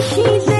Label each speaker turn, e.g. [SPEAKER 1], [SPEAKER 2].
[SPEAKER 1] she's